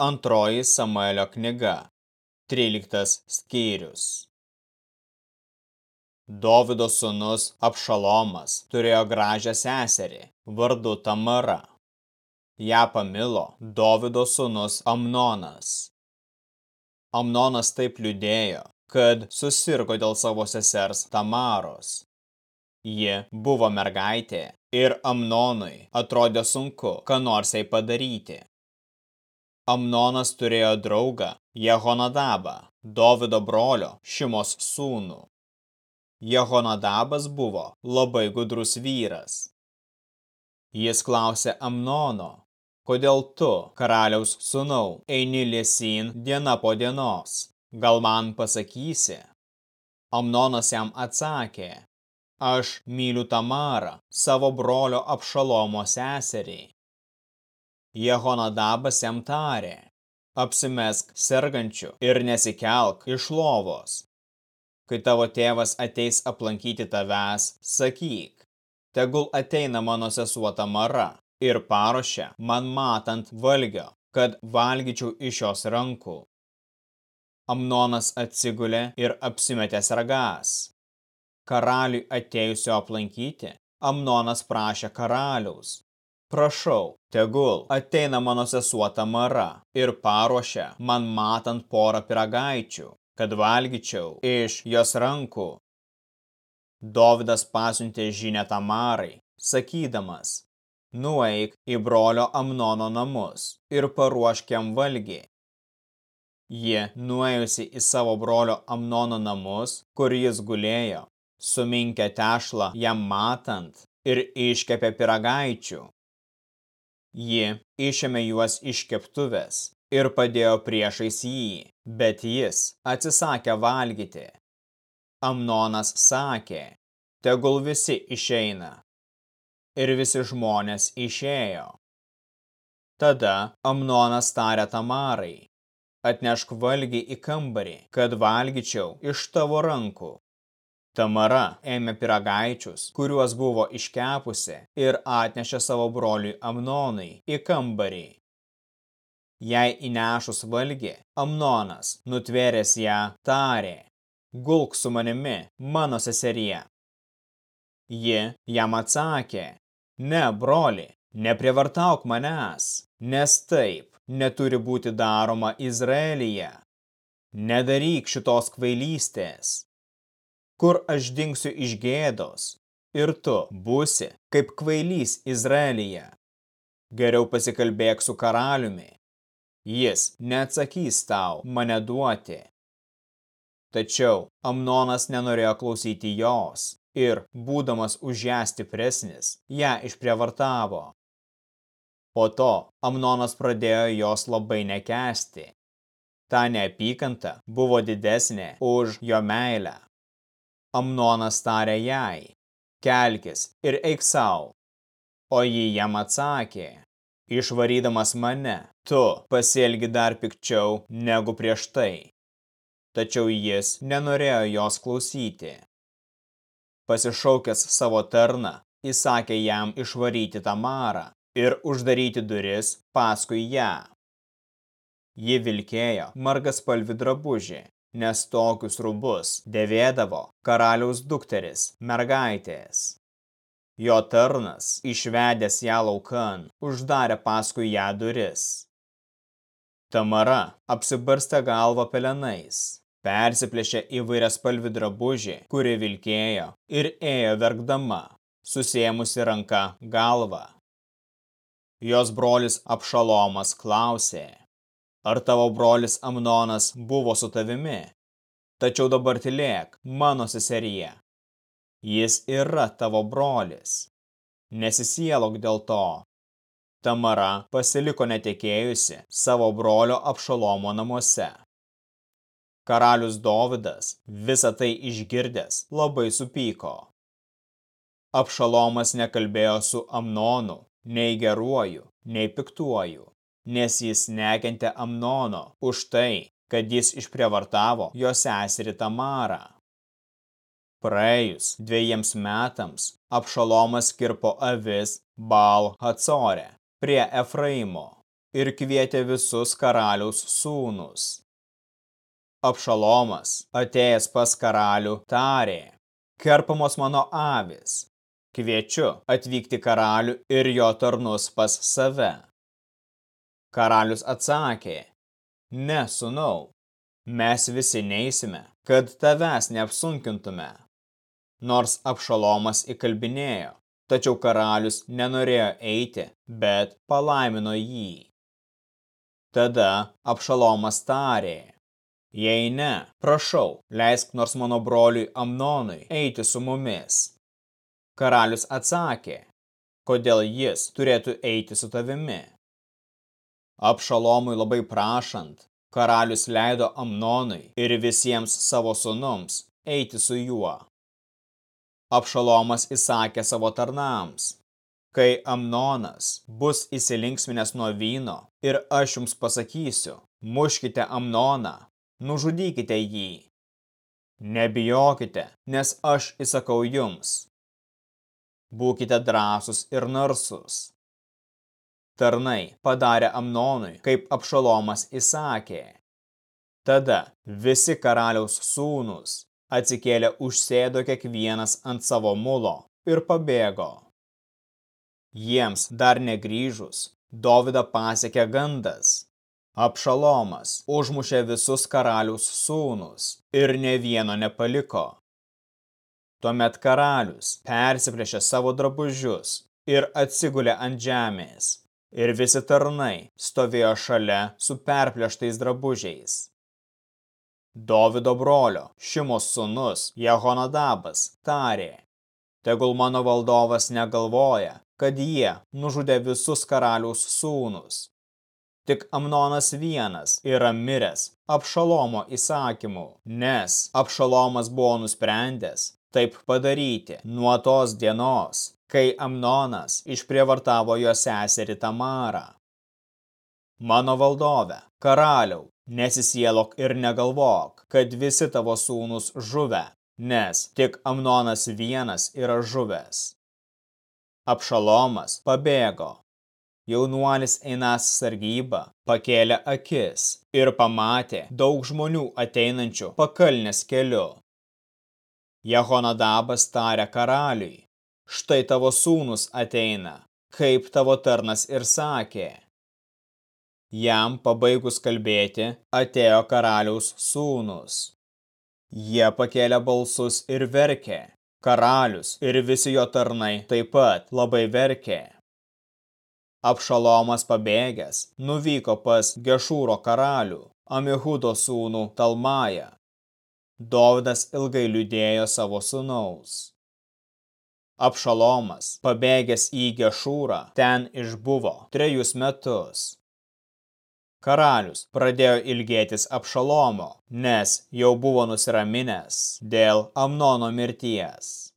Antroji Samuelio knyga, 13 skyrius. Dovido sūnus Apšalomas turėjo gražią seserį, vardu Tamara. Ja pamilo Dovido sūnus Amnonas. Amnonas taip liūdėjo, kad susirgo dėl savo sesers Tamaros. Ji buvo mergaitė ir Amnonui atrodė sunku, ką nors jai padaryti. Amnonas turėjo draugą Jehonadabą, Dovido brolio Šimos sūnų. Jehonadabas buvo labai gudrus vyras. Jis klausė Amnono, kodėl tu, karaliaus sūnau, eini lėsin diena po dienos, gal man pasakysi? Amnonas jam atsakė, aš myliu Tamarą, savo brolio apšalomo seserį. Jehonadabas jam tarė, apsimesk sergančiu ir nesikelk iš lovos. Kai tavo tėvas ateis aplankyti tavęs, sakyk, tegul ateina mano sesuo Tamara ir paruošia man matant valgio, kad valgyčiau iš jos rankų. Amnonas atsigulė ir apsimetęs ragas. Karaliui atėjusio aplankyti, Amnonas prašė karaliaus, Prašau, tegul ateina mano sesuo Tamara ir paruošia man matant porą piragaičių, kad valgyčiau iš jos rankų. Dovydas pasiuntė žinę Tamarai, sakydamas, nueik į brolio Amnono namus ir paruošk jam valgį. Ji, nuėjusi į savo brolio Amnono namus, kur jis gulėjo, suminkė tešlą jam matant ir iškepė piragaičių. Ji išėmė juos iš keptuvės ir padėjo priešais jį, bet jis atsisakė valgyti. Amnonas sakė, tegul visi išeina. Ir visi žmonės išėjo. Tada Amnonas tarė Tamarai, atnešk valgį į kambarį, kad valgyčiau iš tavo rankų. Tamara ėmė piragaičius, kuriuos buvo iškepusi ir atnešė savo broliui Amnonui į kambarį. Jei įnešus valgį, Amnonas, nutvėręs ją, tarė, gulk su manimi, mano seserie. Ji jam atsakė, ne, broli, neprievartauk manęs, nes taip neturi būti daroma Izraelyje. Nedaryk šitos kvailystės kur aš dingsiu iš gėdos, ir tu būsi kaip kvailys Izraelyje. Geriau pasikalbėk su karaliumi. Jis neatsakys tau mane duoti. Tačiau Amnonas nenorėjo klausyti jos ir, būdamas už ją stipresnis, ją išprievartavo. Po to Amnonas pradėjo jos labai nekesti. Ta neapykanta buvo didesnė už jo meilę. Amnonas tarė jai, kelkis ir eik savo. O ji jam atsakė, išvarydamas mane, tu pasielgi dar pikčiau negu prieš tai. Tačiau jis nenorėjo jos klausyti. Pasišaukęs savo tarną, įsakė jam išvaryti Tamarą ir uždaryti duris paskui ją. Ji vilkėjo margaspalvį drabužį nes tokius rūbus dėvėdavo karaliaus dukteris, mergaitės. Jo tarnas, išvedęs ją laukan, uždarė paskui ją duris. Tamara apsibarstė galvą pelenais, persiplėšė įvairias spalvi drabužį, kuri vilkėjo ir ėjo verkdama, susėmusi ranka galvą. Jos brolis Apšalomas klausė, Ar tavo brolis Amnonas buvo su tavimi? Tačiau dabar tylėk, mano seserie. Jis yra tavo brolis. Nesisielok dėl to. Tamara pasiliko netekėjusi savo brolio apšalomo namuose. Karalius Dovidas visą tai išgirdęs labai supyko. Apšalomas nekalbėjo su Amnonu, nei geruoju, nei piktuoju nes jis nekentė Amnono už tai, kad jis išprievartavo jo seserį Tamarą. Praėjus dviejiems metams Apšalomas kirpo avis Baal Hacore prie Efraimo. ir kvietė visus karaliaus sūnus. Apšalomas, atėjęs pas karalių, tarė, kerpamos mano avis, kviečiu atvykti karalių ir jo tarnus pas save. Karalius atsakė, ne, sunau, mes visi neįsime, kad tavęs neapsunkintume. Nors apšalomas įkalbinėjo, tačiau karalius nenorėjo eiti, bet palaimino jį. Tada apšalomas tarė, jei ne, prašau, leisk nors mano broliui Amnonui eiti su mumis. Karalius atsakė, kodėl jis turėtų eiti su tavimi. Apšalomui labai prašant, karalius leido Amnonui ir visiems savo sunums eiti su juo. Apšalomas įsakė savo tarnams, kai Amnonas bus įsilinksminęs nuo vyno ir aš jums pasakysiu, muškite Amnoną, nužudykite jį. Nebijokite, nes aš įsakau jums. Būkite drąsus ir narsus. Tarnai padarė Amnonui, kaip Apšalomas įsakė. Tada visi karaliaus sūnus atsikėlė užsėdo kiekvienas ant savo mulo ir pabėgo. Jiems dar negrįžus, Dovydą pasiekė gandas. Apšalomas užmušė visus karalius sūnus ir ne vieno nepaliko. Tuomet karalius persiplėšė savo drabužius ir atsigulė ant žemės, ir visi tarnai stovėjo šalia su perplėštais drabužiais. Dovido brolio, Šimos sūnus, Jehonadabas, tarė, tegul mano valdovas negalvoja, kad jie nužudė visus karaliaus sūnus. Tik Amnonas vienas yra miręs Apšalomo įsakymu, nes Apšalomas buvo nusprendęs taip padaryti nuo tos dienos, kai Amnonas išprievartavo jo seserį Tamarą. Mano valdove, karaliau, Nesisielok ir negalvok, kad visi tavo sūnus žuvę, nes tik Amnonas vienas yra žuvęs. Apšalomas pabėgo. Jaunuolis einas sargybą pakėlė akis ir pamatė daug žmonių ateinančių pakalnės keliu. Jehonadabas tarė karaliui, štai tavo sūnus ateina, kaip tavo tarnas ir sakė. Jam pabaigus kalbėti, atėjo karaliaus sūnus. Jie pakėlė balsus ir verkė. Karalius ir visi jo tarnai taip pat labai verkė. Apšalomas pabėgęs nuvyko pas Gešūro karalių, Amihudo sūnų Talmają. Dovydas ilgai liūdėjo savo sūnaus. Apšalomas, pabėgęs į Gešūrą, ten išbuvo trejus metus. Karalius pradėjo ilgėtis Apšalomo, nes jau buvo nusiraminęs dėl Amnono mirties.